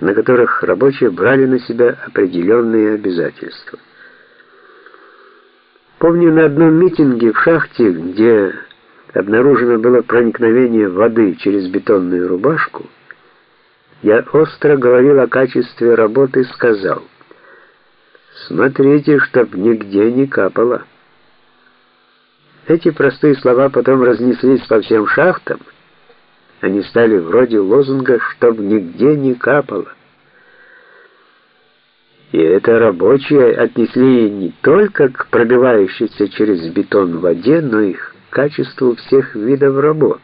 на которых рабочие брали на себя определенные обязательства. Помню на одном митинге в шахте, где обнаружено было проникновение воды через бетонную рубашку, я остро говорил о качестве работы и сказал: "Смотрите, чтоб нигде не капало". Эти простые слова потом разнеслись по всем шахтам. Они стали вроде лозунга, чтоб нигде не капало. И это рабочие отнесли не только к пробивающейся через бетон воде, но и к качеству всех видов работ.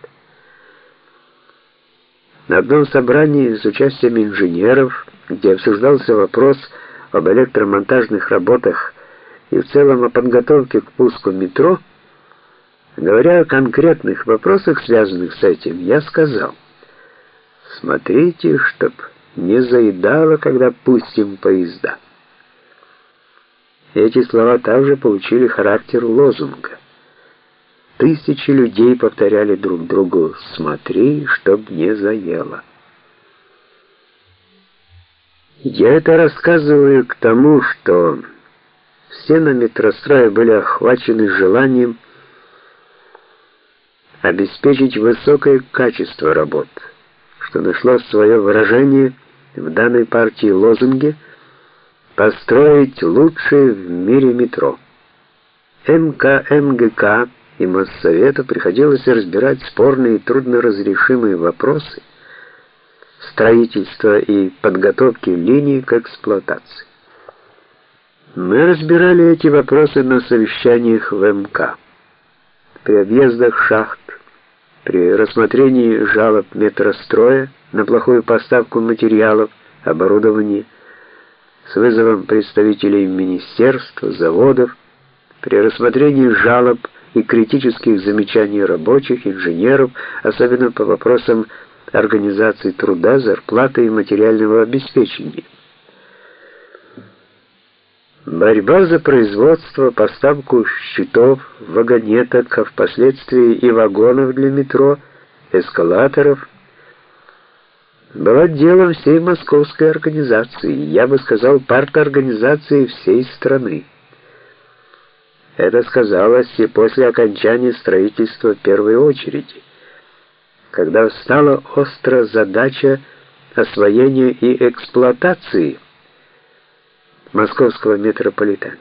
На одном собрании с участием инженеров, где обсуждался вопрос об электромонтажных работах и в целом о подготовке к пуску метро, говоря о конкретных вопросах, связанных с этим, я сказал: "Смотрите, чтоб не заедало, когда пустим поезда". Эти слова также получили характер лозунга. Тысячи людей повторяли друг другу: "Смотри, чтоб не заело". Я это рассказываю к тому, что все на метрострое были охвачены желанием обеспечить высокое качество работ, что нашло свое выражение в данной партии лозунге построить лучшее в мире метро. МКМГК и Моссовету приходилось разбирать спорные и трудноразрешимые вопросы строительства и подготовки линий к эксплуатации. Мы разбирали эти вопросы на совещаниях в МК, при объездах шахт, при рассмотрении жалоб метростроя на плохую поставку материалов, оборудования, с вызовом представителей министерств, заводов, при рассмотрении жалоб и критических замечаний рабочих, инженеров, особенно по вопросам организации труда, зарплаты и материального обеспечения. Борьба за производство, поставку щитов, вагонеток, а впоследствии и вагонов для метро, эскалаторов была делом всей московской организации, я бы сказал, парторганизации всей страны. Это сказалось и после окончания строительства первой очереди, когда встала острая задача освоения и эксплуатации московского метрополитена.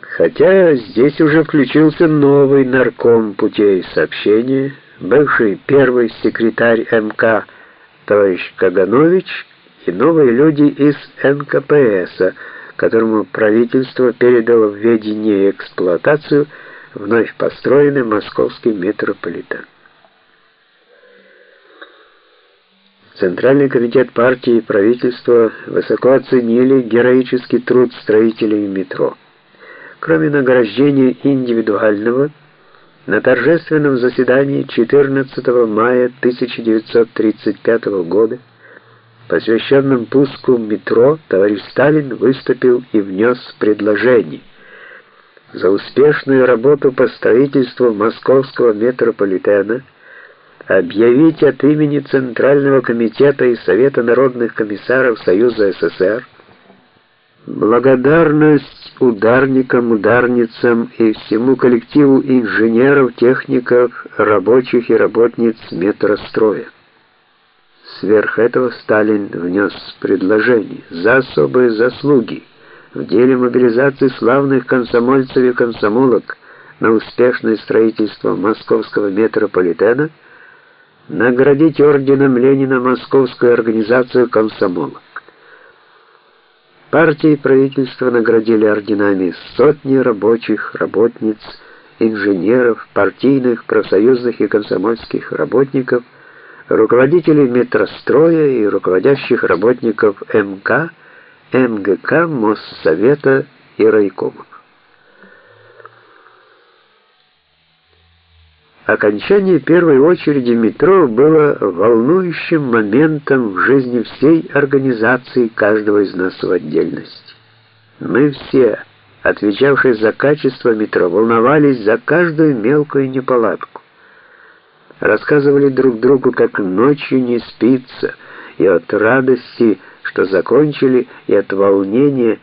Хотя здесь уже включился новый нарком путей сообщения, бывший первый секретарь МК товарищ Каганович и новые люди из НКПС, которому правительство передало в ведение эксплуатацию вновь построенный московский метрополитен. Центральный комитет партии и правительства высоко оценили героический труд строителей метро. Кроме награждения индивидуального, на торжественном заседании 14 мая 1935 года, посвященном пуску метро, товарищ Сталин выступил и внес предложение за успешную работу по строительству московского метрополитена объявить от имени Центрального комитета и Совета народных комиссаров Союза СССР благодарность ударникам, ударницам и всему коллективу инженеров, техников, рабочих и работниц метростроя. Сверх этого Сталин внес предложение за особые заслуги в деле мобилизации славных комсомольцев и комсомолок на успешное строительство московского метрополитена – наградить орденом Ленина Московскую организацию комсомолок. Партия и правительство наградили орденами сотни рабочих, работниц, инженеров, партийных, профсоюзных и комсомольских работников, руководителей метростроя и руководящих работников МК, МГК, Моссовета и райкомов. Окончание первой очереди метро было волнующим моментом в жизни всей организации каждого из нас в отдельности. Мы все, отвечавшие за качество метро, волновались за каждую мелкую неполадку. Рассказывали друг другу, как ночью не спится, и от радости, что закончили, и от волнения,